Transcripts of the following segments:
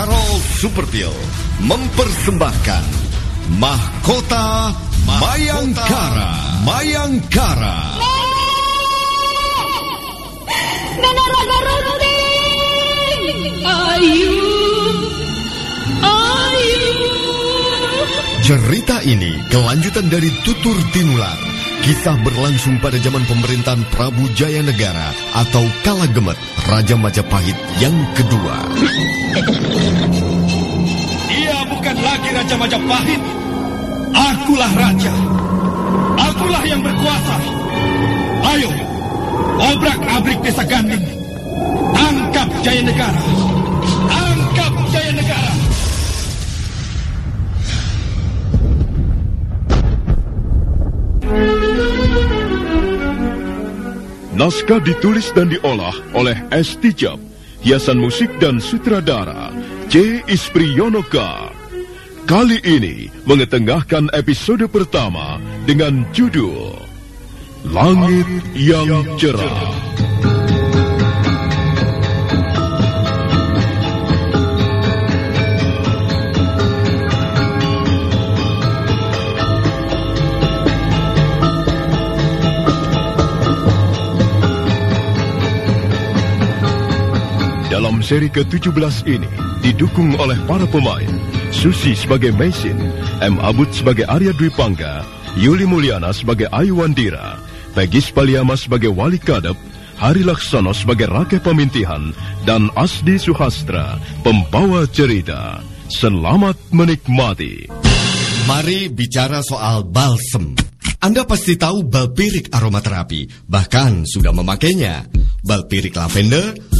Karol Superpil mempersembahkan Mahkota Mayangkara. Mayangkara. Runting! Ayu! Ayu! Cerita ini kelanjutan dari Tutur Tinular. Kisah berlangsung pada zaman pemerintahan Prabu Jaya Negara atau Kala Gemet, Raja Majapahit yang kedua. Dia bukan lagi Raja Majapahit. Akulah raja. Akulah yang berkuasa. Ayo, obrak-abrik desa Ganding. Tangkap Jaya Negara. Tangkap Jaya Negara. Naskah ditulis dan diolah oleh S. Tijab, hiasan musik dan sutradara C. Ispriyonoka. Kali ini mengetengahkan episode pertama dengan judul Langit yang Cerah. Seri ke-17 ini didukung oleh para pemain Susi sebagai Maisin, M. Abud sebagai Arya Dwi Pangga, Yuli Mulyana sebagai Ayu Wandira, Pegis Paliama sebagai Wali Kadep, Hari Laksono sebagai Rake Pemintihan, dan Asdi Suhastra, pembawa cerita. Selamat menikmati. Mari bicara soal balsem. Anda pasti tahu balpirik aromaterapi, bahkan sudah memakainya. Balpirik lavender,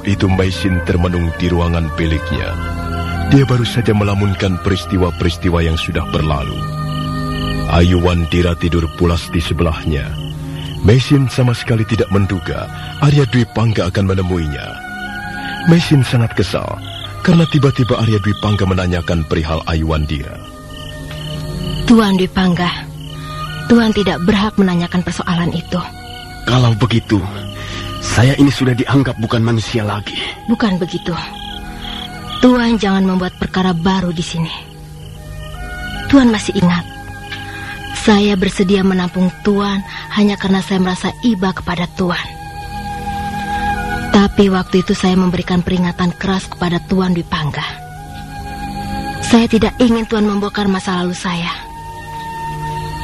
Malam itu Maisin termenung di ruangan biliknya. Dia baru saja melamunkan peristiwa-peristiwa yang sudah berlalu. Ayu Wandira tidur pulas di sebelahnya. Maisin sama sekali tidak menduga Arya Dwi Pangga akan menemuinya. Maisin sangat kesal karena tiba-tiba Arya Dwi Pangga menanyakan perihal Ayu Wandira. Tuan Dipangga, Tuan tidak berhak menanyakan persoalan itu. Kalau begitu, saya ini sudah dianggap bukan manusia lagi. Bukan begitu. Tuan jangan membuat perkara baru di sini. Tuan masih ingat, saya bersedia menampung Tuan hanya karena saya merasa iba kepada Tuan. Tapi waktu itu saya memberikan peringatan keras kepada Tuan Dipangga. Saya tidak ingin Tuan membongkar masa lalu saya.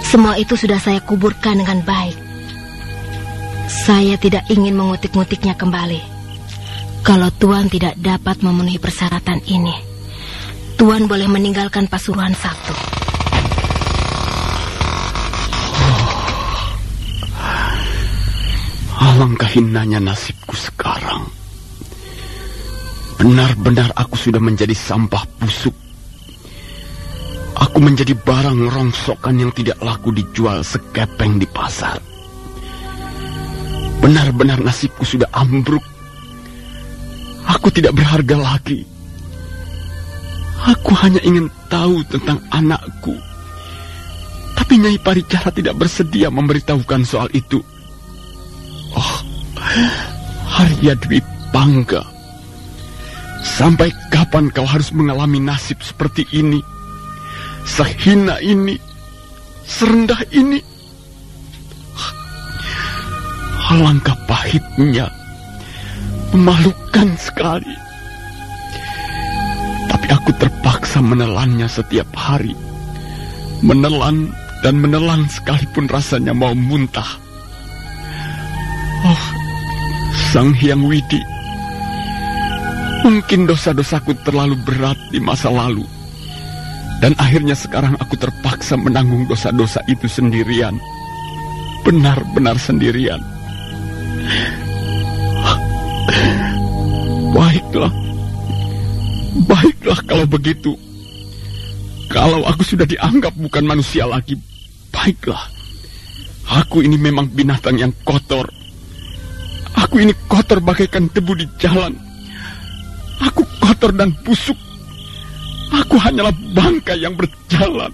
Semua itu sudah saya kuburkan dengan baik. Saya tidak ingin mengutik-ngutiknya kembali. Kalau Tuan tidak dapat memenuhi persyaratan ini, Tuan boleh meninggalkan Pasuruan Sabtu. Alangkah hinanya nasibku sekarang. Benar-benar aku sudah menjadi sampah busuk. Aku menjadi barang rongsokan yang tidak laku dijual sekepeng di pasar. Benar-benar nasibku sudah ambruk. Aku tidak berharga lagi. Aku hanya ingin tahu tentang anakku. Tapi Nyai Paricara tidak bersedia memberitahukan soal itu. Oh, Harya Dwi Pangga. Sampai kapan kau harus mengalami nasib seperti ini? Sehina ini, serendah ini. Alangkah pahitnya, memalukan sekali. Tapi aku terpaksa menelannya setiap hari Menelan dan menelan sekalipun rasanya mau muntah. Oh, Sang Hyang Widi. Mungkin dosa-dosaku terlalu berat di masa lalu. Dan akhirnya sekarang aku terpaksa menanggung dosa-dosa itu sendirian. Benar-benar sendirian. Baiklah. Baiklah kalau begitu. Kalau aku sudah dianggap bukan manusia lagi, baiklah. Aku ini memang binatang yang kotor. Aku ini kotor bagaikan debu di jalan. Aku kotor dan busuk. Aku hanyalah bangkai yang berjalan.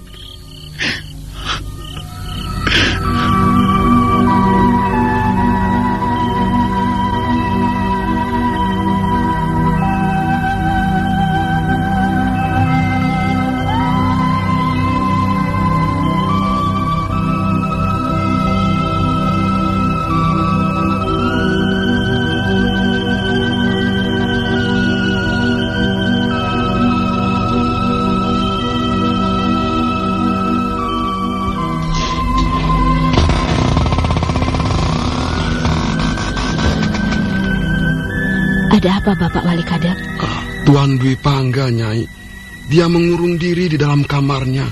Apa Bapak Wali Kadep? Tuan Dwi Pangga, Nyai. Dia mengurung diri di dalam kamarnya.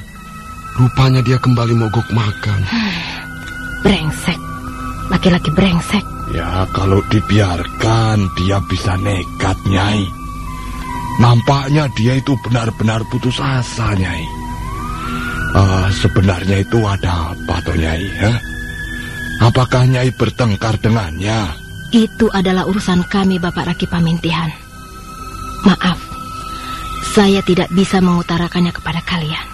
Rupanya dia kembali mogok makan. Brengsek. Laki-laki brengsek. Ya kalau dibiarkan dia bisa nekat Nyai. Nampaknya dia itu benar-benar putus asa Nyai. Ah, sebenarnya itu ada apa toh Nyai? Ha? Apakah Nyai bertengkar dengannya? Itu adalah urusan kami Bapak Raki Pamintihan. Maaf, saya tidak bisa mengutarakannya kepada kalian.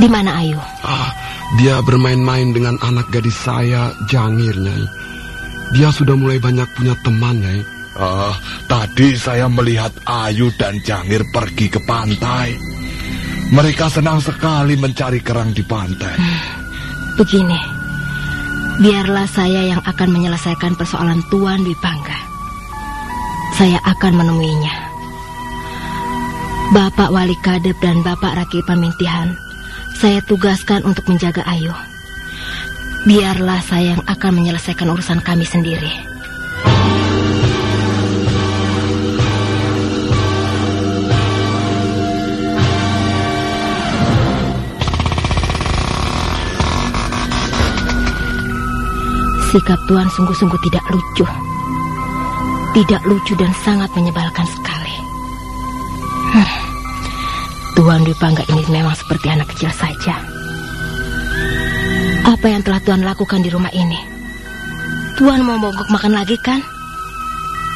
Di mana Ayu? Ah, dia bermain-main dengan anak gadis saya, Jangir, Nyai. Dia sudah mulai banyak punya teman, Nyai. Ah, tadi saya melihat Ayu dan Jangir pergi ke pantai. Mereka senang sekali mencari kerang di pantai. Begini, biarlah saya yang akan menyelesaikan persoalan Tuan Dwi Pangga. Saya akan menemuinya. Bapak Wali Kadep dan Bapak Raki Pamintihan, saya tugaskan untuk menjaga Ayu. Biarlah saya yang akan menyelesaikan urusan kami sendiri. Sikap Tuan sungguh-sungguh tidak lucu. Tidak lucu dan sangat menyebalkan sekali. Hmm. Tuan Dwi Pangga ini memang seperti anak kecil saja. Apa yang telah Tuan lakukan di rumah ini? Tuan mau mogok makan lagi kan?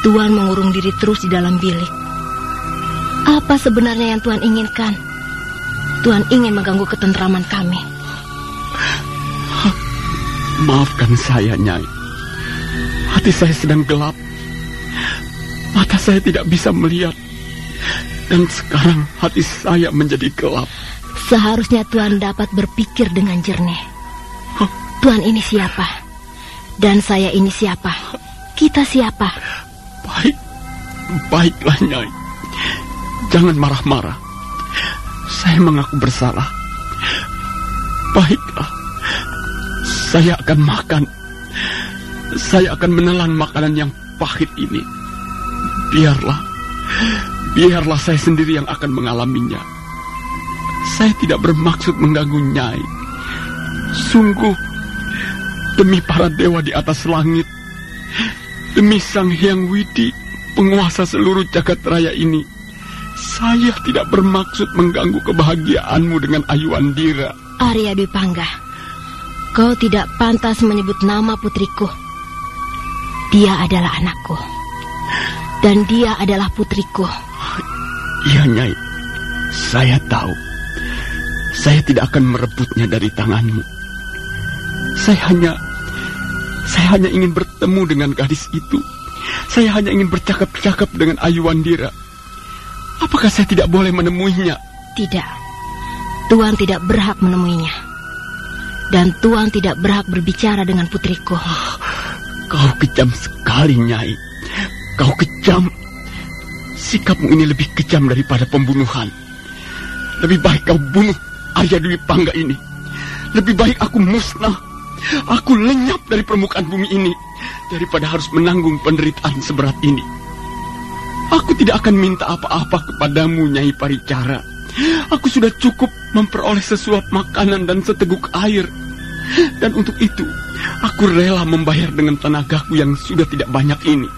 Tuan mengurung diri terus di dalam bilik. Apa sebenarnya yang Tuan inginkan? Tuan ingin mengganggu ketentraman kami. Maafkan saya, Nyai. Hati saya sedang gelap. Mata saya tidak bisa melihat. Dan sekarang hati saya menjadi gelap. Seharusnya Tuan dapat berpikir dengan jernih. Tuan ini siapa? Dan saya ini siapa? Kita siapa? Baik, baiklah, Nyai. Jangan marah-marah. Saya mengaku bersalah. Baiklah. Saya akan makan. Saya akan menelan makanan yang pahit ini. Biarlah. Biarlah saya sendiri yang akan mengalaminya. Saya tidak bermaksud mengganggu Nyai. Sungguh, demi para dewa di atas langit, demi Sang Hyang Widi, penguasa seluruh jagat raya ini, saya tidak bermaksud mengganggu kebahagiaanmu dengan Ayu Andira. Arya Dwi kau tidak pantas menyebut nama putriku. Dia adalah anakku. Dan dia adalah putriku. Iya, Nyai. Saya tahu. Saya tidak akan merebutnya dari tanganmu. Saya hanya... Saya hanya ingin bertemu dengan gadis itu. Saya hanya ingin bercakap-cakap dengan Ayu Wandira. Apakah saya tidak boleh menemuinya? Tidak. Tuan tidak berhak menemuinya. Dan Tuan tidak berhak berbicara dengan putriku. Kau kejam sekali, Nyai. Kau kejam. Sikapmu ini lebih kejam daripada pembunuhan. Lebih baik kau bunuh Arya Dwi Pangga ini. Lebih baik aku musnah. Aku lenyap dari permukaan bumi ini daripada harus menanggung penderitaan seberat ini. Aku tidak akan minta apa-apa kepadamu, Nyai Paricara. Aku sudah cukup memperoleh sesuap makanan dan seteguk air. Dan untuk itu, aku rela membayar dengan tenagaku yang sudah tidak banyak ini.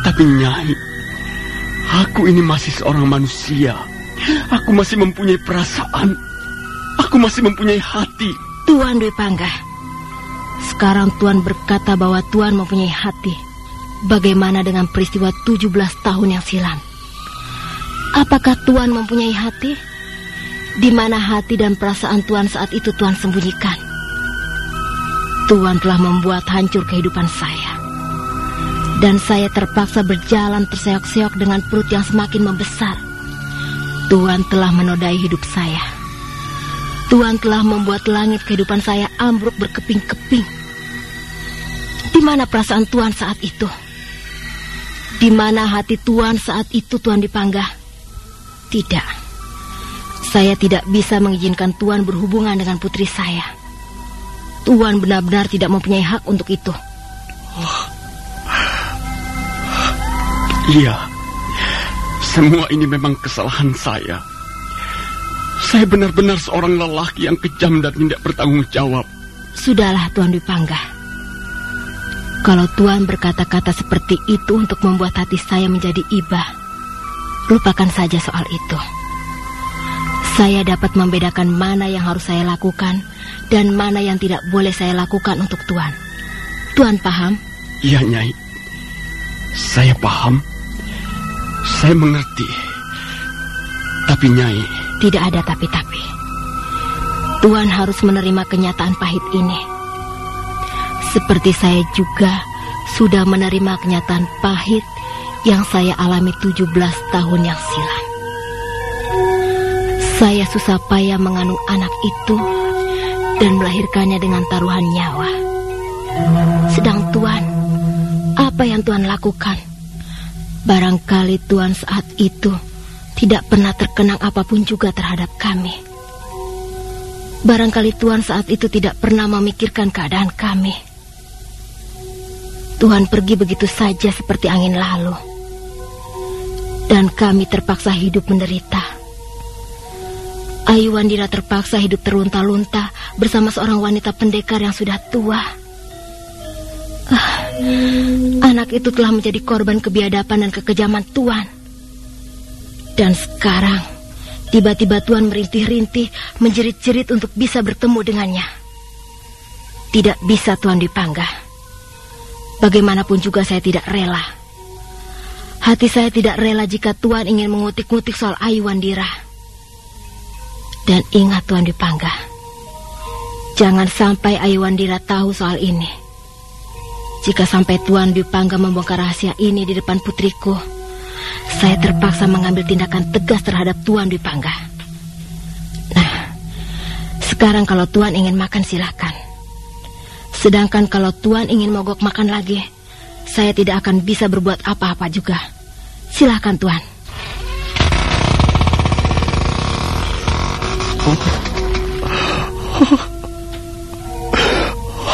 Tapi Nyai, aku ini masih seorang manusia. Aku masih mempunyai perasaan. Aku masih mempunyai hati. Tuan Dwi Pangga, sekarang Tuan berkata bahwa Tuan mempunyai hati. Bagaimana dengan peristiwa 17 tahun yang silam? Apakah Tuan mempunyai hati? Di mana hati dan perasaan Tuan saat itu Tuan sembunyikan? Tuan telah membuat hancur kehidupan saya. Dan saya terpaksa berjalan terseok-seok dengan perut yang semakin membesar. Tuan telah menodai hidup saya. Tuhan telah membuat langit kehidupan saya ambruk berkeping-keping. Di mana perasaan Tuhan saat itu? Di mana hati Tuhan saat itu Tuhan dipanggah? Tidak. Saya tidak bisa mengizinkan Tuhan berhubungan dengan putri saya. Tuhan benar-benar tidak mempunyai hak untuk itu. Iya, semua ini memang kesalahan saya. Saya benar-benar seorang lelaki yang kejam dan tidak bertanggung jawab. Sudahlah Tuan Dipangga. Kalau Tuan berkata-kata seperti itu untuk membuat hati saya menjadi ibah, lupakan saja soal itu. Saya dapat membedakan mana yang harus saya lakukan dan mana yang tidak boleh saya lakukan untuk Tuan. Tuan paham? Iya, Nyai. Saya paham. Saya mengerti. Tapi, Nyai, Tidak ada tapi-tapi. Tuan harus menerima kenyataan pahit ini. Seperti saya juga sudah menerima kenyataan pahit yang saya alami 17 tahun yang silam. Saya susah payah mengandung anak itu dan melahirkannya dengan taruhan nyawa. Sedang Tuan, apa yang Tuan lakukan? Barangkali Tuan saat itu tidak pernah terkenang apa pun juga terhadap kami. Barangkali Tuhan saat itu tidak pernah memikirkan keadaan kami. Tuhan pergi begitu saja seperti angin lalu. Dan kami terpaksa hidup menderita. Ayu Wandira terpaksa hidup terlunta-lunta bersama seorang wanita pendekar yang sudah tua. Ah, anak itu telah menjadi korban kebiadaban dan kekejaman Tuhan. Dan sekarang, tiba-tiba Tuhan merintih-rintih, menjerit-jerit untuk bisa bertemu dengannya. Tidak bisa Tuhan dipanggah. Bagaimanapun juga saya tidak rela. Hati saya tidak rela jika Tuhan ingin mengutik-ngutik soal Ayu Wandira. Dan ingat Tuhan dipanggah. Jangan sampai Ayu Wandira tahu soal ini. Jika sampai Tuan Dipangga membongkar rahasia ini di depan putriku, saya terpaksa mengambil tindakan tegas terhadap Tuan Dipangga. Nah, sekarang kalau Tuan ingin makan silakan. Sedangkan kalau Tuan ingin mogok makan lagi, saya tidak akan bisa berbuat apa-apa juga. Silakan Tuan.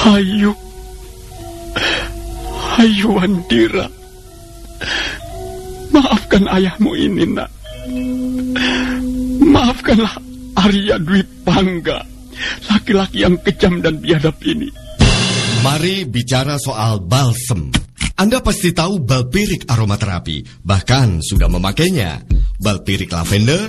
Hayu. Hayu Wandira. Maafkan ayahmu ini, nak. Maafkanlah Arya Dwi Pangga. Laki-laki yang kejam dan biadab ini. Mari bicara soal balsem. Anda pasti tahu balpirik aromaterapi, bahkan sudah memakainya. Balpirik lavender,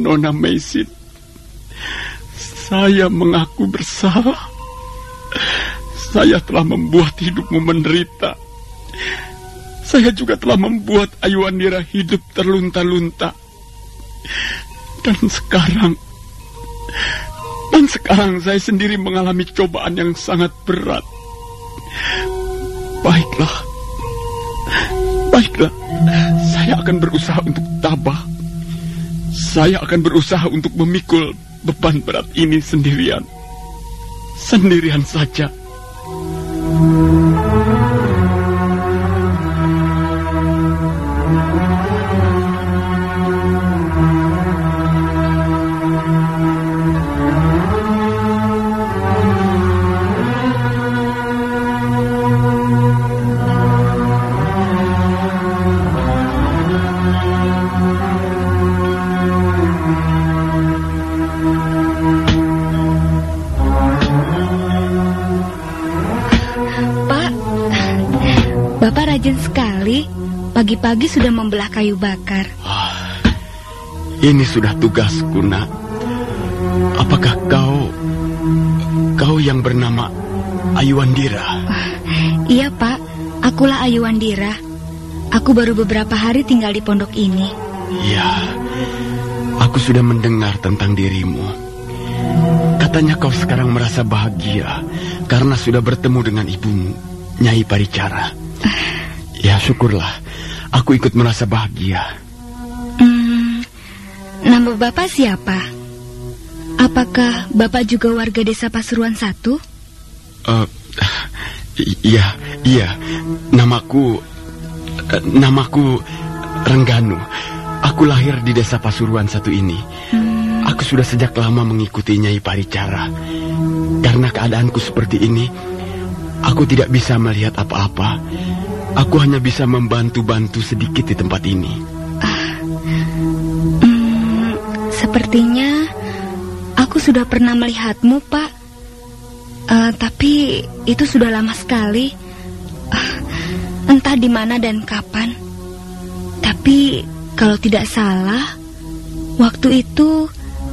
Nona Maisin. Saya mengaku bersalah. Saya telah membuat hidupmu menderita. Saya juga telah membuat Ayuandira hidup terlunta-lunta. Dan sekarang, dan sekarang saya sendiri mengalami cobaan yang sangat berat. Baiklah, baiklah, saya akan berusaha untuk tabah. Saya akan berusaha untuk memikul beban berat ini sendirian. Sendirian saja. Pak, Pagi-pagi sudah membelah kayu bakar. Ini sudah tugasku, nak. Apakah kau... Kau yang bernama Ayuandira? Iya, Pak. Akulah Ayuandira. Aku baru beberapa hari tinggal di pondok ini. Ya, aku sudah mendengar tentang dirimu. Katanya kau sekarang merasa bahagia karena sudah bertemu dengan ibumu, Nyai Paricara. Ya, syukurlah. Aku ikut merasa bahagia. Hmm, nama Bapak siapa? Apakah Bapak juga warga desa Pasuruan satu? I- iya, iya. Namaku eh, namaku Rengganu. Aku lahir di desa Pasuruan satu ini. Aku sudah sejak lama mengikuti Nyai Paricara. Karena keadaanku seperti ini, aku tidak bisa melihat apa-apa. Aku hanya bisa membantu-bantu sedikit di tempat ini. Hmm, sepertinya aku sudah pernah melihatmu, Pak. Eh, tapi itu sudah lama sekali. Ah, entah di mana dan kapan. Tapi kalau tidak salah, waktu itu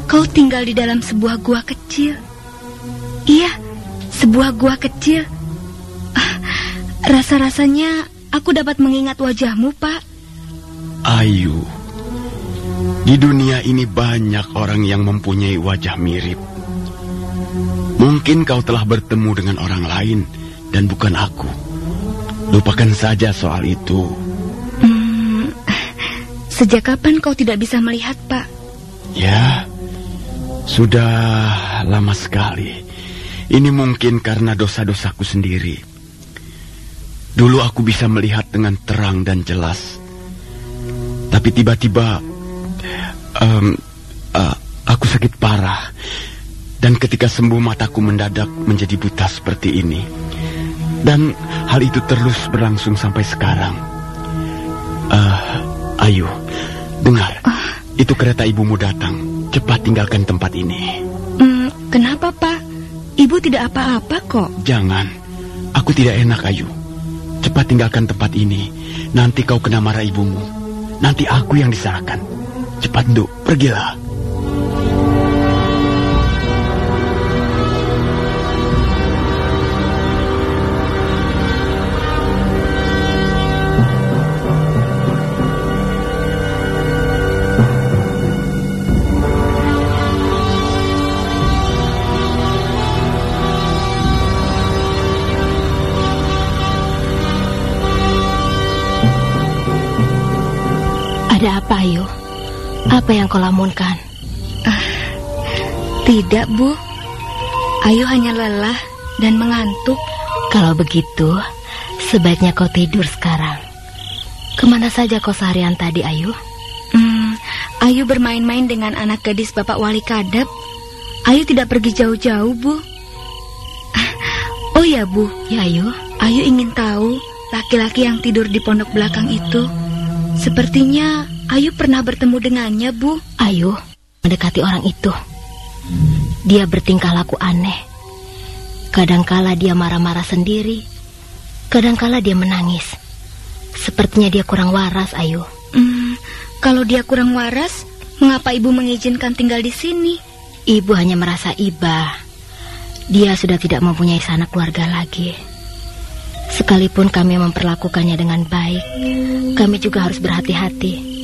kau tinggal di dalam sebuah gua kecil. Iya, sebuah gua kecil. Rasa-rasanya aku dapat mengingat wajahmu, Pak. Ayu, di dunia ini banyak orang yang mempunyai wajah mirip. Mungkin kau telah bertemu dengan orang lain dan bukan aku. Lupakan saja soal itu. Hmm, sejak kapan kau tidak bisa melihat, Pak? Ya, sudah lama sekali. Ini mungkin karena dosa-dosaku sendiri. Dulu aku bisa melihat dengan terang dan jelas. Tapi tiba-tiba em, eh, aku sakit parah. Dan ketika sembuh mataku mendadak menjadi buta seperti ini. Dan hal itu terus berlangsung sampai sekarang. Eh, ayo, dengar. Itu kereta ibumu datang. Cepat tinggalkan tempat ini. Hmm, kenapa, Pak? Ibu tidak apa-apa kok. Jangan. Aku tidak enak, Ayu. Cepat tinggalkan tempat ini. Nanti kau kena marah ibumu. Nanti aku yang disalahkan. Cepat, Duk. Pergilah. Kau lamunkan? Tidak, Bu. Ayu hanya lelah dan mengantuk. Kalau begitu, sebaiknya kau tidur sekarang. Ke mana saja kau seharian tadi, Ayu? Hmm, Ayu bermain-main dengan anak gadis Bapak Wali Kadep. Ayu tidak pergi jauh-jauh, Bu. Ah, Oh ya, Bu. Ya, Ayu. Ayu ingin tahu laki-laki yang tidur di pondok belakang itu. Sepertinya Ayu pernah bertemu dengannya, Bu. Ayu mendekati orang itu. Dia bertingkah laku aneh. Kadangkala dia marah-marah sendiri. Kadangkala dia menangis. Sepertinya dia kurang waras, Ayu. Hmm, kalau dia kurang waras, Mengapa ibu mengizinkan tinggal di sini? Ibu hanya merasa iba. Dia sudah tidak mempunyai sanak keluarga lagi. Sekalipun kami memperlakukannya dengan baik, kami juga harus berhati-hati.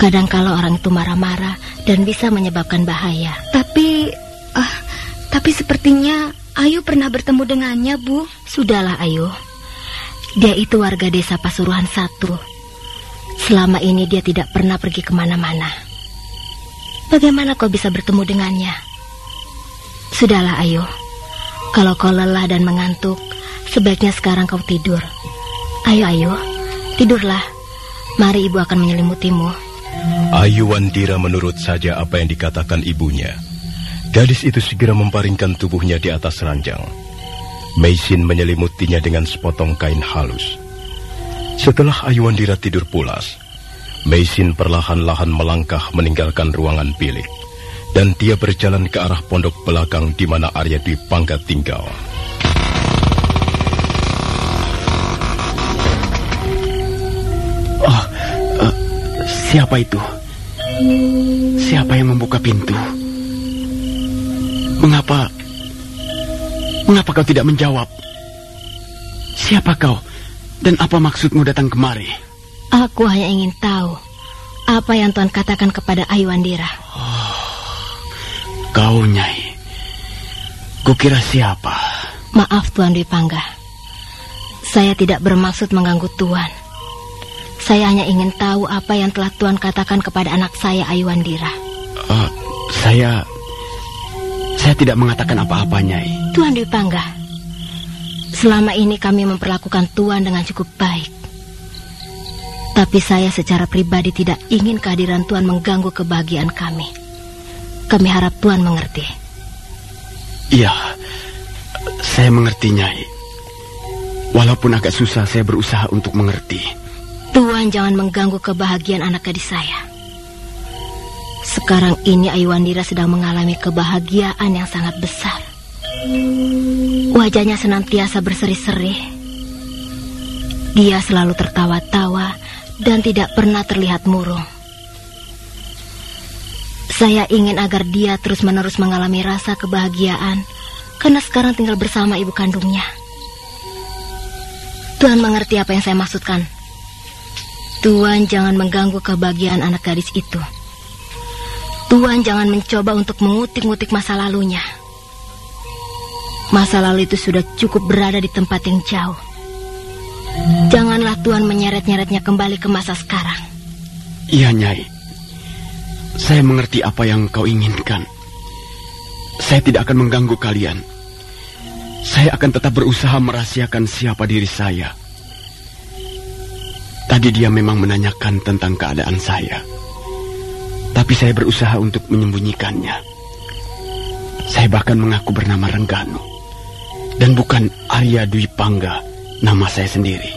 Kadang kalau orang itu marah-marah dan bisa menyebabkan bahaya. Tapi, ah, tapi sepertinya Ayu pernah bertemu dengannya, Bu. Sudahlah, Ayu. Dia itu warga desa Pasuruan satu. Selama ini dia tidak pernah pergi ke mana-mana. Bagaimana kau bisa bertemu dengannya? Sudahlah, Ayu. Kalau kau lelah dan mengantuk, sebaiknya sekarang kau tidur. Ayo, Ayu, tidurlah. Mari ibu akan menyelimutimu. Ayu Wandira menurut saja apa yang dikatakan ibunya. Gadis itu segera memparingkan tubuhnya di atas ranjang. Meisin menyelimutinya dengan sepotong kain halus. Setelah Ayu Wandira tidur pulas, Meisin perlahan-lahan melangkah meninggalkan ruangan bilik. Dan dia berjalan ke arah pondok belakang di mana Arya Dwi Pangga tinggal. Siapa itu? Siapa yang membuka pintu? Mengapa? Mengapa kau tidak menjawab? Siapa kau? Dan apa maksudmu datang kemari? Aku hanya ingin tahu apa yang Tuan katakan kepada Ayu Wandira. Kau, Nyai. Kukira siapa? Maaf Tuan Dwi Pangga. Saya tidak bermaksud mengganggu Tuan. Saya hanya ingin tahu apa yang telah Tuan katakan kepada anak saya Ayu Wandira. Eh, saya... Saya tidak mengatakan apa-apa, Nyai. Tuan Dwi Pangga, selama ini kami memperlakukan Tuan dengan cukup baik. Tapi saya secara pribadi tidak ingin kehadiran Tuan mengganggu kebahagiaan kami. Kami harap Tuan mengerti. Iya, saya mengerti, Nyai. Walaupun agak susah, saya berusaha untuk mengerti. Tuan jangan mengganggu kebahagiaan anak gadis saya. Sekarang ini Ayu Wandira sedang mengalami kebahagiaan yang sangat besar. Wajahnya senantiasa berseri-seri. Dia selalu tertawa-tawa dan tidak pernah terlihat murung. Saya ingin agar dia terus-menerus mengalami rasa kebahagiaan karena sekarang tinggal bersama ibu kandungnya. Tuhan mengerti apa yang saya maksudkan. Tuhan jangan mengganggu kebahagiaan anak gadis itu. Tuhan jangan mencoba untuk mengutik-ngutik masa lalunya. Masa lalu itu sudah cukup berada di tempat yang jauh. Janganlah Tuhan menyeret-nyeretnya kembali ke masa sekarang. Iya, Nyai. Saya mengerti apa yang kau inginkan. Saya tidak akan mengganggu kalian. Saya akan tetap berusaha merahasiakan siapa diri saya. Tadi dia memang menanyakan tentang keadaan saya. Tapi saya berusaha untuk menyembunyikannya. Saya bahkan mengaku bernama Rengganu. Dan bukan Arya Dwi Pangga, nama saya sendiri.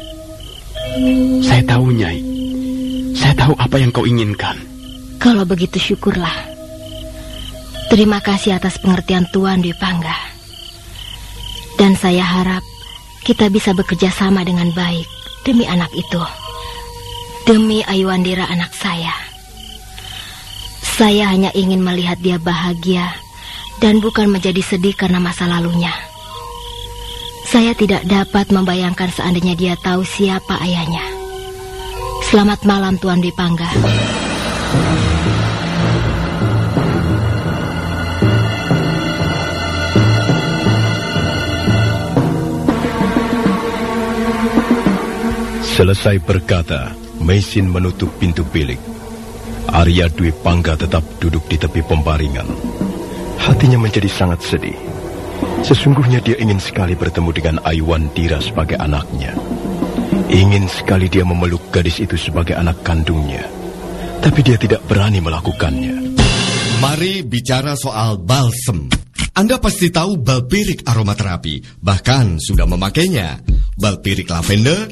Saya tahu, Nyai. Saya tahu apa yang kau inginkan. Kalau begitu syukurlah. Terima kasih atas pengertian Tuan Dwi Pangga. Dan saya harap kita bisa bekerja sama dengan baik demi anak itu. Demi Ayuandira anak saya. Saya hanya ingin melihat dia bahagia dan bukan menjadi sedih karena masa lalunya. Saya tidak dapat membayangkan seandainya dia tahu siapa ayahnya. Selamat malam Tuan Dwi Pangga. Selesai berkata, Mesin menutup pintu bilik. Arya Dwi Pangga tetap duduk di tepi pembaringan. Hatinya menjadi sangat sedih. Sesungguhnya dia ingin sekali bertemu dengan Aiwan Dira sebagai anaknya. Ingin sekali dia memeluk gadis itu sebagai anak kandungnya. Tapi dia tidak berani melakukannya. Mari bicara soal balsem. Anda pasti tahu balpirik aromaterapi, bahkan sudah memakainya. Balpirik lavender,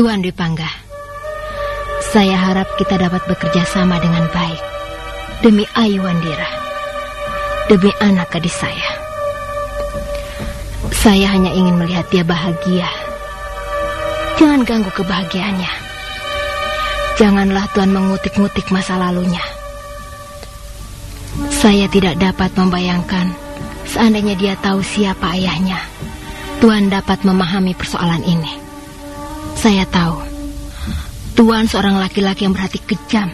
Tuan Dwi Pangga, saya harap kita dapat bekerja sama dengan baik. Demi Ayu Wandira. Demi anak gadis saya. Saya hanya ingin melihat dia bahagia. Jangan ganggu kebahagiaannya. Janganlah Tuan mengutik-ngutik masa lalunya. Saya tidak dapat membayangkan seandainya dia tahu siapa ayahnya. Tuan dapat memahami persoalan ini. Saya tahu, Tuan seorang laki-laki yang berhati kejam.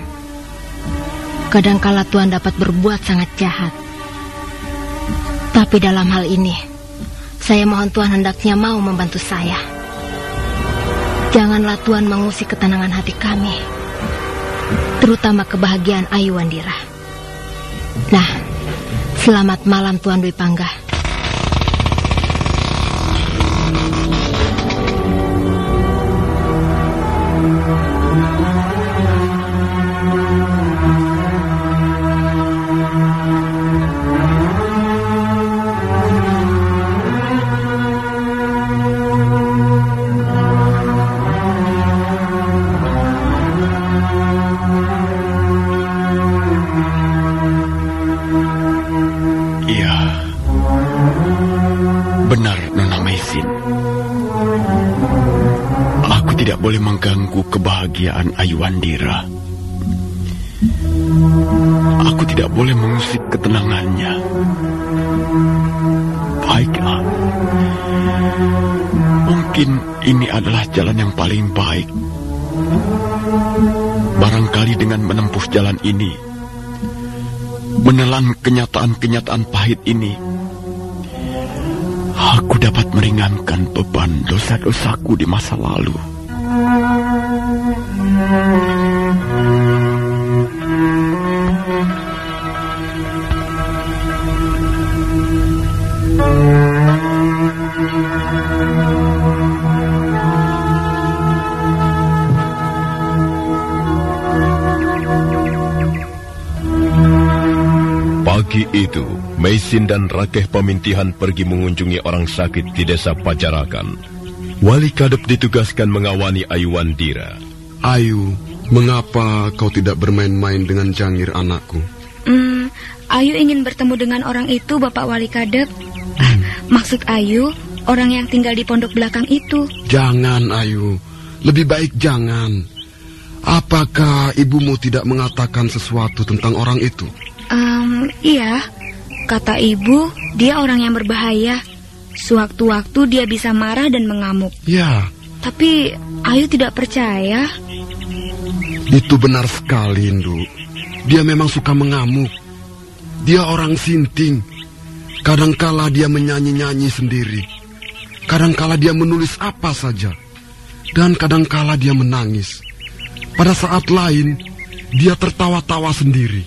Kadangkala Tuan dapat berbuat sangat jahat. Tapi dalam hal ini, saya mohon Tuan hendaknya mau membantu saya. Janganlah Tuan mengusik ketenangan hati kami. Terutama kebahagiaan Ayu Wandira. Nah, selamat malam Tuan Dwi Pangga. Benar, Nona Maisin. Aku tidak boleh mengganggu kebahagiaan Ayuandira. Aku tidak boleh mengusik ketenangannya. Baiklah. Mungkin ini adalah jalan yang paling baik. Barangkali dengan menempuh jalan ini, menelan kenyataan-kenyataan pahit ini, aku dapat meringankan beban dosa-dosaku di masa lalu. Pagi itu, Maisin dan Rakeh Pemintihan pergi mengunjungi orang sakit di desa Pajarakan. Wali Kadep ditugaskan mengawani Ayuandira. Ayu, mengapa kau tidak bermain-main dengan Jangir anakku? Hmm, Ayu ingin bertemu dengan orang itu, Bapak Wali Kadep. Ah, Maksud Ayu, orang yang tinggal di pondok belakang itu. Jangan, Ayu. Lebih baik jangan. Apakah ibumu tidak mengatakan sesuatu tentang orang itu? Em, iya, kata ibu, dia orang yang berbahaya. Sewaktu-waktu dia bisa marah dan mengamuk. Ya, Tapi Ayu tidak percaya. itu benar sekali, Indu. Dia memang suka mengamuk. Dia orang sinting. Kadangkala dia menyanyi-nyanyi sendiri. Kadangkala dia menulis apa saja. Dan kadangkala dia menangis. Pada saat lain, dia tertawa-tawa sendiri.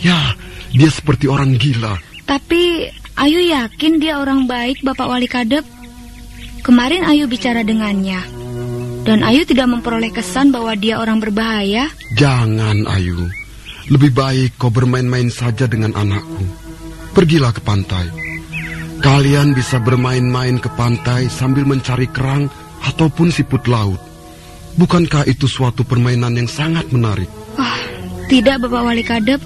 Ya, dia seperti orang gila. Tapi Ayu yakin dia orang baik, Bapak Wali Kadep. Kemarin Ayu bicara dengannya. Dan Ayu tidak memperoleh kesan bahwa dia orang berbahaya. Jangan, Ayu. Lebih baik kau bermain-main saja dengan anakku. Pergilah ke pantai. Kalian bisa bermain-main ke pantai sambil mencari kerang ataupun siput laut. Bukankah itu suatu permainan yang sangat menarik? Wah, tidak Bapak Wali Kadep.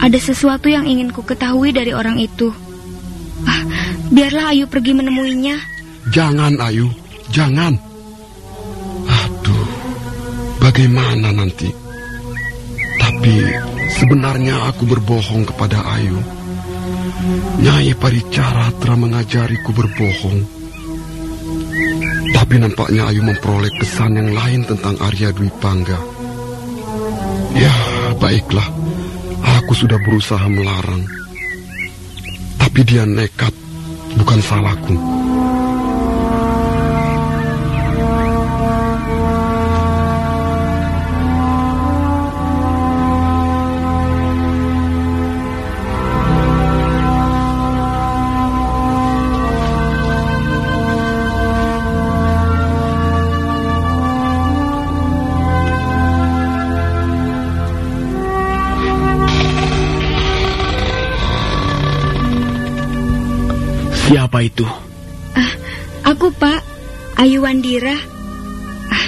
Ada sesuatu yang ingin ku ketahui dari orang itu. Ah, biarlah Ayu pergi menemuinya. Jangan, Ayu. Jangan. Aduh, bagaimana nanti? Tapi sebenarnya aku berbohong kepada Ayu. Nyai Paricara telah mengajariku berbohong. Tapi nampaknya Ayu memperoleh kesan yang lain tentang Arya Dwi Pangga. Ya, baiklah. Aku sudah berusaha melarang. Tapi dia nekat, bukan salahku. Siapa itu? Aku, Pak. Ayu Wandira. Ah,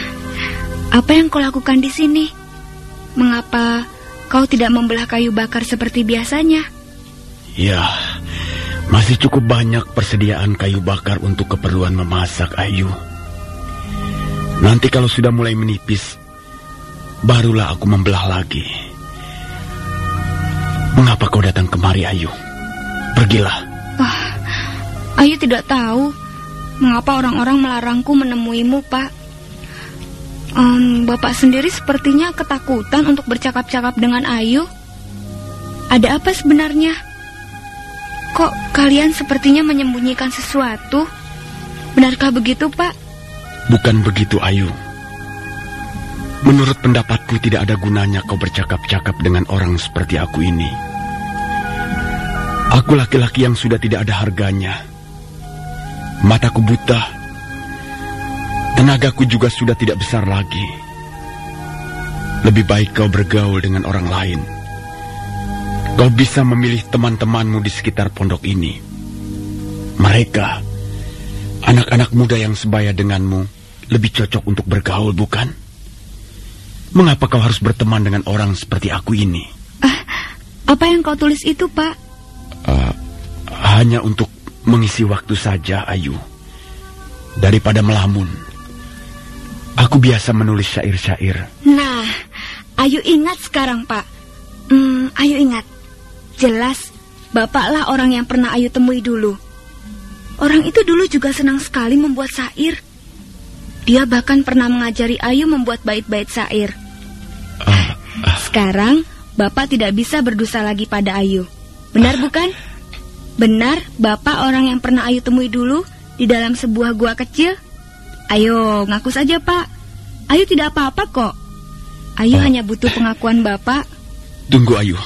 apa yang kau lakukan di sini? Mengapa kau tidak membelah kayu bakar seperti biasanya? Ya, masih cukup banyak persediaan kayu bakar untuk keperluan memasak, Ayu. Nanti kalau sudah mulai menipis, barulah aku membelah lagi. Mengapa kau datang kemari, Ayu? Pergilah. Ayu tidak tahu mengapa orang-orang melarangku menemuimu, Pak. Em, Bapak sendiri sepertinya ketakutan untuk bercakap-cakap dengan Ayu. Ada apa sebenarnya? Kok kalian sepertinya menyembunyikan sesuatu? Benarkah begitu, Pak? Bukan begitu, Ayu. Menurut pendapatku tidak ada gunanya kau bercakap-cakap dengan orang seperti aku ini. Aku laki-laki yang sudah tidak ada harganya. Mataku buta. Tenagaku juga sudah tidak besar lagi. Lebih baik kau bergaul dengan orang lain. Kau bisa memilih teman-temanmu di sekitar pondok ini. Mereka, anak-anak muda yang sebaya denganmu, lebih cocok untuk bergaul, bukan? Mengapa kau harus berteman dengan orang seperti aku ini? Apa yang kau tulis itu, Pak? Uh, hanya untuk mengisi waktu saja, Ayu. Daripada melamun. Aku biasa menulis syair-syair. Nah, Ayu ingat sekarang, Pak. Hmm, Ayu ingat. Jelas, Bapaklah orang yang pernah Ayu temui dulu. Orang itu dulu juga senang sekali membuat syair. Dia bahkan pernah mengajari Ayu membuat bait-bait syair. Sekarang, Bapak tidak bisa berdosa lagi pada Ayu. Benar bukan? Benar, Bapak orang yang pernah Ayu temui dulu di dalam sebuah gua kecil? Ayo, ngaku saja, Pak. Ayu tidak apa-apa kok. Ayu hanya butuh pengakuan Bapak. Tunggu, Ayu.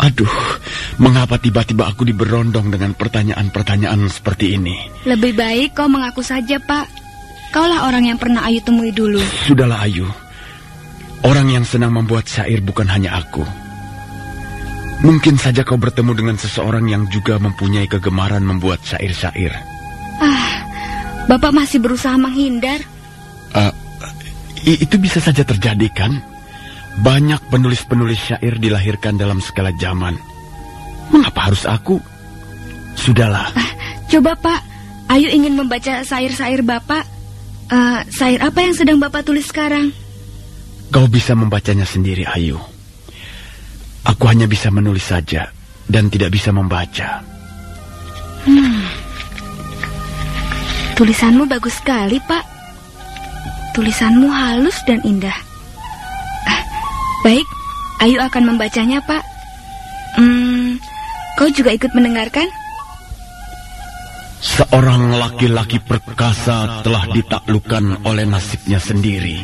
Aduh, mengapa tiba-tiba aku diberondong dengan pertanyaan-pertanyaan seperti ini? Lebih baik kau mengaku saja, Pak. Kaulah orang yang pernah Ayu temui dulu. Sudahlah, Ayu. Orang yang senang membuat syair bukan hanya aku. Mungkin saja kau bertemu dengan seseorang yang juga mempunyai kegemaran membuat syair-syair. Ah, Bapak masih berusaha menghindar. Uh, itu bisa saja terjadi kan? Banyak penulis-penulis syair dilahirkan dalam segala zaman. Mengapa harus aku? Sudahlah. Coba, Pak. Ayu ingin membaca syair-syair Bapak. Eh, syair apa yang sedang Bapak tulis sekarang? Kau bisa membacanya sendiri, Ayu. Aku hanya bisa menulis saja dan tidak bisa membaca. Hmm. Tulisanmu bagus sekali, Pak. Tulisanmu halus dan indah. Ah, baik, Ayu akan membacanya, Pak. Hmm, kau juga ikut mendengarkan? Seorang laki-laki perkasa telah ditaklukkan oleh nasibnya sendiri.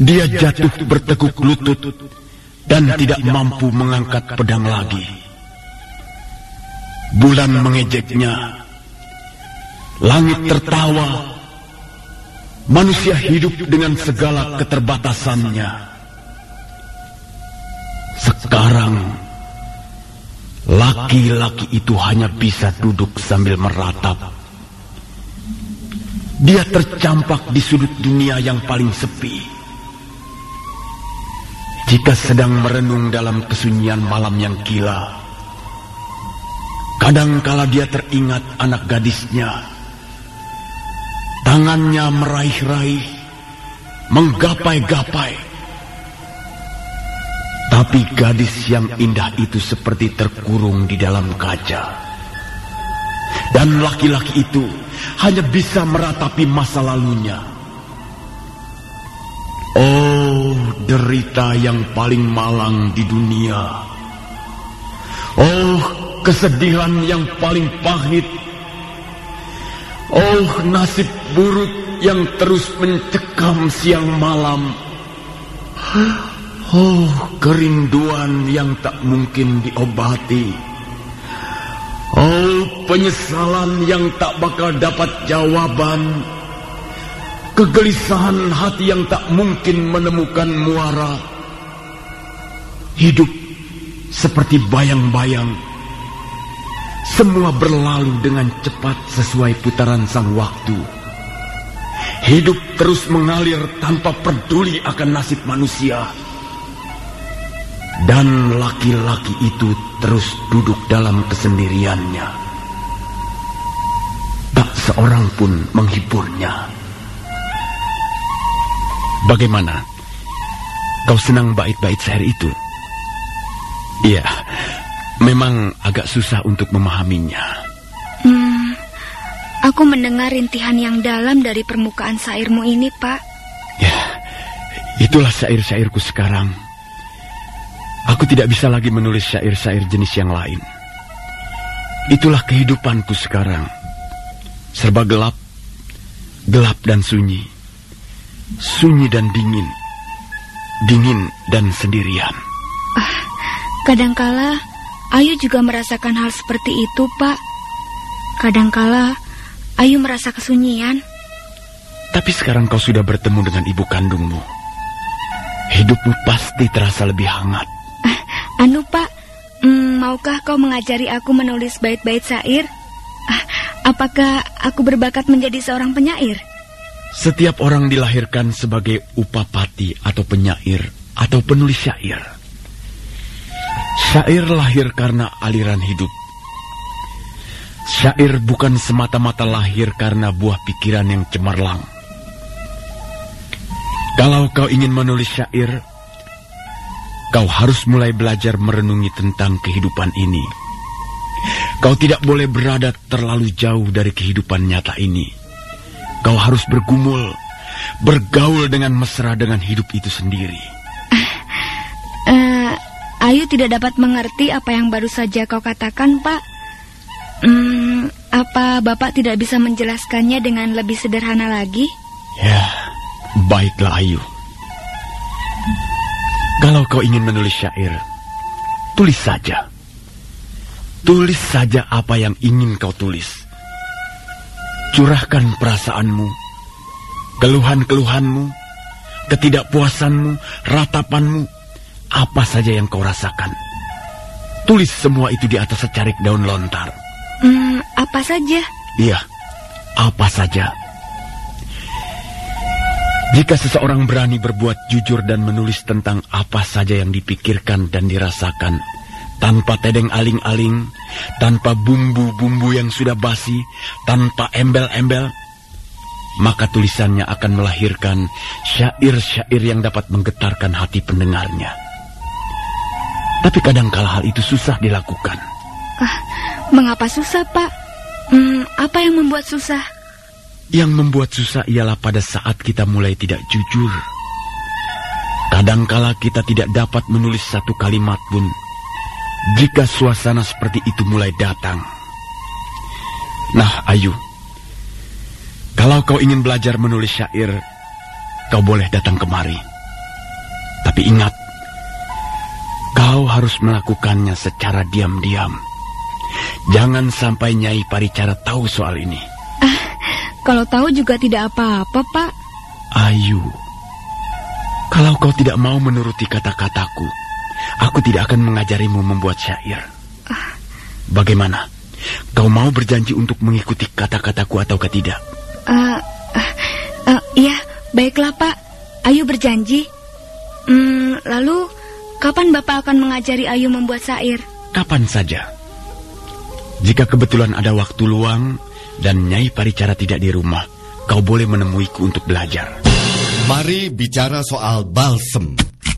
Dia jatuh bertekuk lutut dan tidak mampu mengangkat pedang lagi. Bulan mengejeknya, langit tertawa, manusia hidup dengan segala keterbatasannya. Sekarang, laki-laki itu hanya bisa duduk sambil meratap. Dia tercampak di sudut dunia yang paling sepi. Jika sedang merenung dalam kesunyian malam yang gila, kadangkala dia teringat anak gadisnya. Tangannya meraih-raih, menggapai-gapai. Tapi gadis yang indah itu seperti terkurung di dalam kaca. Dan laki-laki itu hanya bisa meratapi masa lalunya. Derita yang paling malang di dunia. Oh, kesedihan yang paling pahit. Oh, nasib buruk yang terus mencekam siang malam. Oh, kerinduan yang tak mungkin diobati. Oh, penyesalan yang tak bakal dapat jawaban. Kegelisahan hati yang tak mungkin menemukan muara. Hidup seperti bayang-bayang. Semua berlalu dengan cepat sesuai putaran sang waktu. Hidup terus mengalir tanpa peduli akan nasib manusia. Dan laki-laki itu terus duduk dalam kesendiriannya. Tak seorang pun menghiburnya. Bagaimana? Kau senang bait-bait syair itu? Iya, memang agak susah untuk memahaminya. Hmm, aku mendengar rintihan yang dalam dari permukaan syairmu ini, Pak. Ya, itulah syair-syairku sekarang. Aku tidak bisa lagi menulis syair-syair jenis yang lain. Itulah kehidupanku sekarang. Serba gelap, gelap dan sunyi. Sunyi dan dingin. Dingin dan sendirian. Kadangkala Ayu juga merasakan hal seperti itu, Pak. Kadangkala Ayu merasa kesunyian. Tapi sekarang kau sudah bertemu dengan ibu kandungmu. Hidupmu pasti terasa lebih hangat. Anu, Pak, hmm, maukah kau mengajari aku menulis bait-bait syair? Ah, Apakah aku berbakat menjadi seorang penyair? Setiap orang dilahirkan sebagai upapati atau penyair atau penulis syair. Syair lahir karena aliran hidup. Syair bukan semata-mata lahir karena buah pikiran yang cemerlang. Kalau kau ingin menulis syair, kau harus mulai belajar merenungi tentang kehidupan ini. Kau tidak boleh berada terlalu jauh dari kehidupan nyata ini. Kau harus bergumul, bergaul dengan mesra dengan hidup itu sendiri. Eh, Ayu tidak dapat mengerti apa yang baru saja kau katakan, Pak. Hmm, apa Bapak tidak bisa menjelaskannya dengan lebih sederhana lagi? Ya, baiklah Ayu. Kalau kau ingin menulis syair, tulis saja. Tulis saja apa yang ingin kau tulis. Curahkan perasaanmu, keluhan-keluhanmu, ketidakpuasanmu, ratapanmu, apa saja yang kau rasakan. Tulis semua itu di atas secarik daun lontar. Hmm, apa saja? Iya, apa saja. Jika seseorang berani berbuat jujur dan menulis tentang apa saja yang dipikirkan dan dirasakan, tanpa tedeng aling-aling, tanpa bumbu-bumbu yang sudah basi, tanpa embel-embel, maka tulisannya akan melahirkan syair-syair yang dapat menggetarkan hati pendengarnya. Tapi kadangkala hal itu susah dilakukan. Ah, mengapa susah, Pak? Hmm, apa yang membuat susah? Yang membuat susah ialah pada saat kita mulai tidak jujur. Kadangkala kita tidak dapat menulis satu kalimat pun jika suasana seperti itu mulai datang. Nah, Ayu, kalau kau ingin belajar menulis syair, kau boleh datang kemari. Tapi ingat, kau harus melakukannya secara diam-diam. Jangan sampai Nyai Paricara tahu soal ini. Kalau tahu juga tidak apa-apa, Pak. Ayu, kalau kau tidak mau menuruti kata-kataku, aku tidak akan mengajarimu membuat syair. Bagaimana? Kau mau berjanji untuk mengikuti kata-kataku ataukah tidak? Eh, eh, eh, iya, baiklah, Pak. Ayu berjanji. Hmm, lalu kapan Bapak akan mengajari Ayu membuat syair? Kapan saja. Jika kebetulan ada waktu luang dan Nyai Paricara tidak di rumah, kau boleh menemuiku untuk belajar. Mari bicara soal balsem.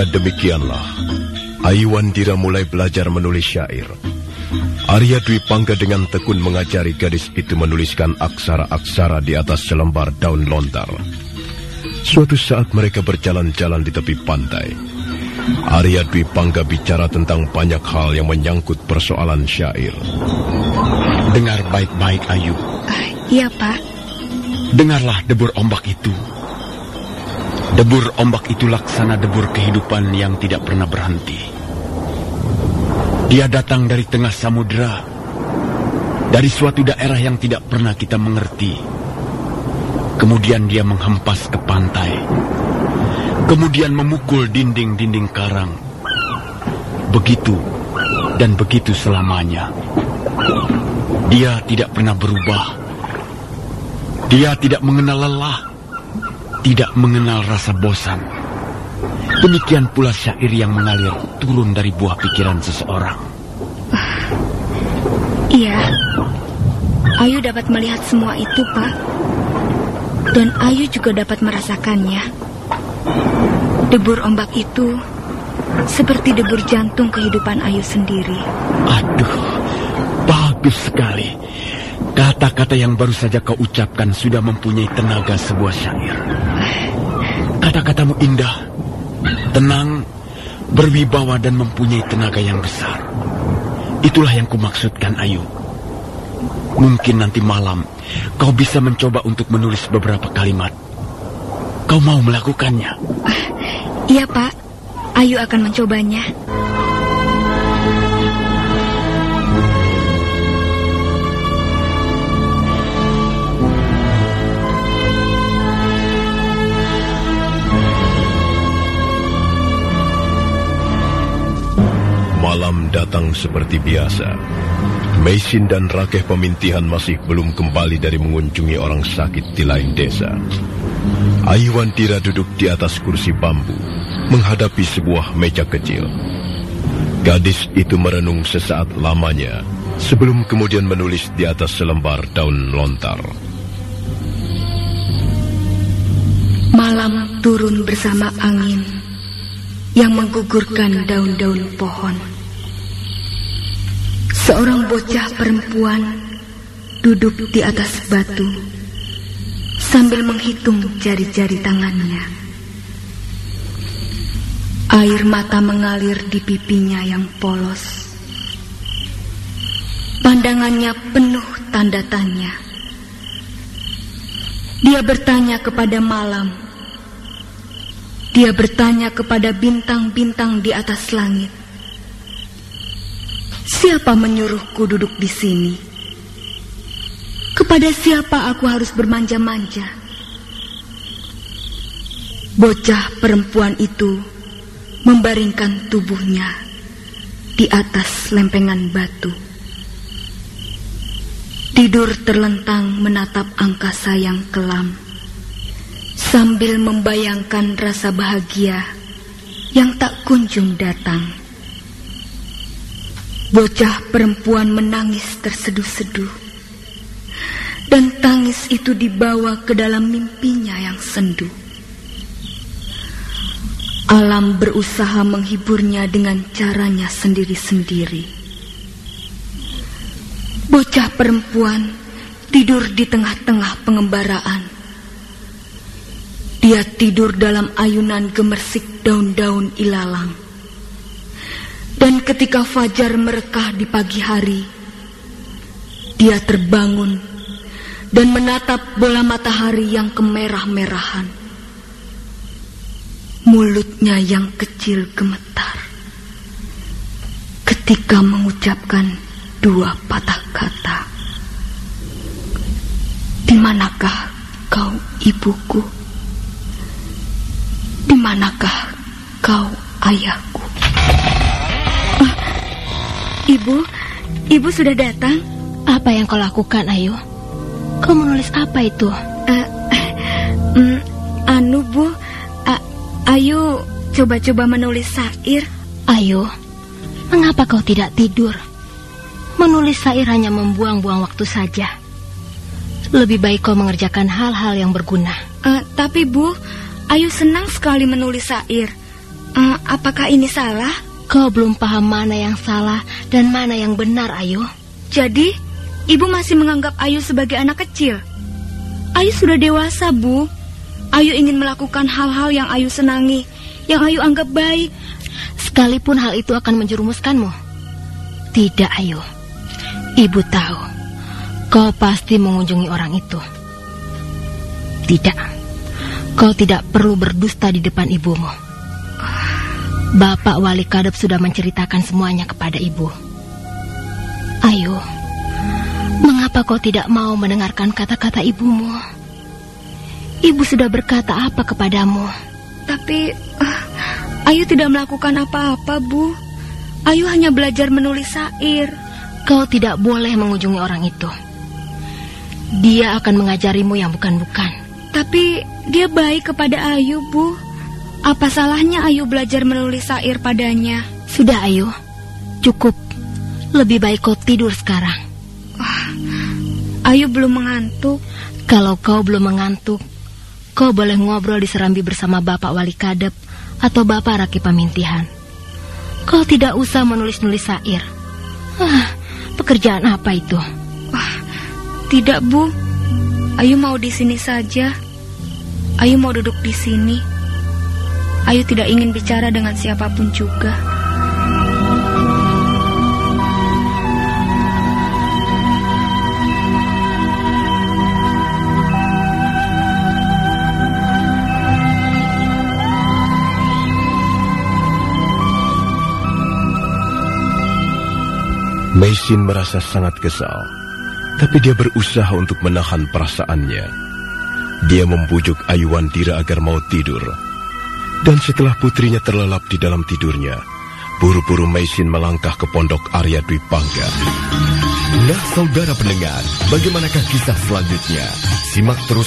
Maka demikianlah, Aiwandira mulai belajar menulis syair. Arya Dwi Pangga dengan tekun mengajari gadis itu menuliskan aksara-aksara di atas selembar daun lontar. Suatu saat mereka berjalan-jalan di tepi pantai. Arya Dwi Pangga bicara tentang banyak hal yang menyangkut persoalan syair. Dengar baik-baik Ayu. Iya, Pak. Dengarlah debur ombak itu. Debur ombak itu laksana debur kehidupan yang tidak pernah berhenti. Dia datang dari tengah samudera, dari suatu daerah yang tidak pernah kita mengerti. Kemudian dia menghempas ke pantai, kemudian memukul dinding-dinding karang. Begitu dan begitu selamanya. Dia tidak pernah berubah. Dia tidak mengenal lelah, tidak mengenal rasa bosan. Demikian pula syair yang mengalir turun dari buah pikiran seseorang. Iya. Ayu dapat melihat semua itu, Pak. Dan Ayu juga dapat merasakannya. Debur ombak itu seperti debur jantung kehidupan Ayu sendiri. Aduh, bagus sekali. Kata-kata yang baru saja kau ucapkan sudah mempunyai tenaga sebuah syair. Kata-katamu indah, tenang, berwibawa dan mempunyai tenaga yang besar. Itulah yang kumaksudkan, Ayu. Mungkin nanti malam kau bisa mencoba untuk menulis beberapa kalimat. Kau mau melakukannya? Iya, Pak. Ayu akan mencobanya. Malam datang seperti biasa. Mesin dan Rakeh pemintihan masih belum kembali dari mengunjungi orang sakit di lain desa. Aiwantira duduk di atas kursi bambu, menghadapi sebuah meja kecil. Gadis itu merenung sesaat lamanya, sebelum kemudian menulis di atas selembar daun lontar. Malam turun bersama angin yang menggugurkan daun-daun pohon. Seorang bocah perempuan duduk di atas batu sambil menghitung jari-jari tangannya. Air mata mengalir di pipinya yang polos. Pandangannya penuh tanda tanya. Dia bertanya kepada malam. Dia bertanya kepada bintang-bintang di atas langit. Siapa menyuruhku duduk di sini? Kepada siapa aku harus bermanja-manja? Bocah perempuan itu membaringkan tubuhnya di atas lempengan batu. Tidur terlentang menatap angkasa yang kelam sambil membayangkan rasa bahagia yang tak kunjung datang. Bocah perempuan menangis terseduh-seduh, dan tangis itu dibawa ke dalam mimpinya yang sendu. Alam berusaha menghiburnya dengan caranya sendiri-sendiri. Bocah perempuan tidur di tengah-tengah pengembaraan. Dia tidur dalam ayunan gemersik daun-daun ilalang. Dan ketika fajar merekah di pagi hari, dia terbangun dan menatap bola matahari yang kemerah-merahan. Mulutnya yang kecil gemetar ketika mengucapkan dua patah kata. Di manakah kau ibuku? Di manakah kau ayahku? Ibu, ibu sudah datang? Apa yang kau lakukan, Ayu? Kau menulis apa itu? Eh, mm, anu bu, A- Ayu coba-coba menulis syair. Ayu, mengapa kau tidak tidur? Menulis syair hanya membuang-buang waktu saja. Lebih baik kau mengerjakan hal-hal yang berguna. Eh, tapi bu, Ayu senang sekali menulis syair. Eh, apakah ini salah? Kau belum paham mana yang salah dan mana yang benar, Ayu. Jadi, ibu masih menganggap Ayu sebagai anak kecil. Ayu sudah dewasa, Bu. Ayu ingin melakukan hal-hal yang Ayu senangi, yang Ayu anggap baik. Sekalipun hal itu akan menjerumuskanmu. Tidak, Ayu. Ibu tahu. Kau pasti mengunjungi orang itu. Tidak. Kau tidak perlu berdusta di depan ibumu. Bapak Wali Kadep sudah menceritakan semuanya kepada ibu. Ayu, mengapa kau tidak mau mendengarkan kata-kata ibumu? Ibu sudah berkata apa kepadamu? Tapi eh, Ayu tidak melakukan apa-apa, Bu. Ayu hanya belajar menulis syair. Kau tidak boleh mengunjungi orang itu. Dia akan mengajarimu yang bukan-bukan. Tapi dia baik kepada Ayu, Bu. Apa salahnya Ayu belajar menulis syair padanya? Sudah, Ayu. Cukup. Lebih baik kau tidur sekarang. Ayu belum mengantuk. Kalau kau belum mengantuk, kau boleh ngobrol di serambi bersama Bapak Wali Kadep atau Bapak Raki Pamintihan. Kau tidak usah menulis-nulis syair. Ah, pekerjaan apa itu? Tidak, Bu. Ayu mau di sini saja. Ayu mau duduk di sini. Ayu tidak ingin bicara dengan siapa pun juga. Meisin merasa sangat kesal, tapi dia berusaha untuk menahan perasaannya. Dia membujuk Ayuwandira agar mau tidur. Dan setelah putrinya terlelap di dalam tidurnya, buru-buru Meisin melangkah ke pondok Arya Dwi Pangga. Nah, saudara pendengar, bagaimanakah kisah selanjutnya? Simak terus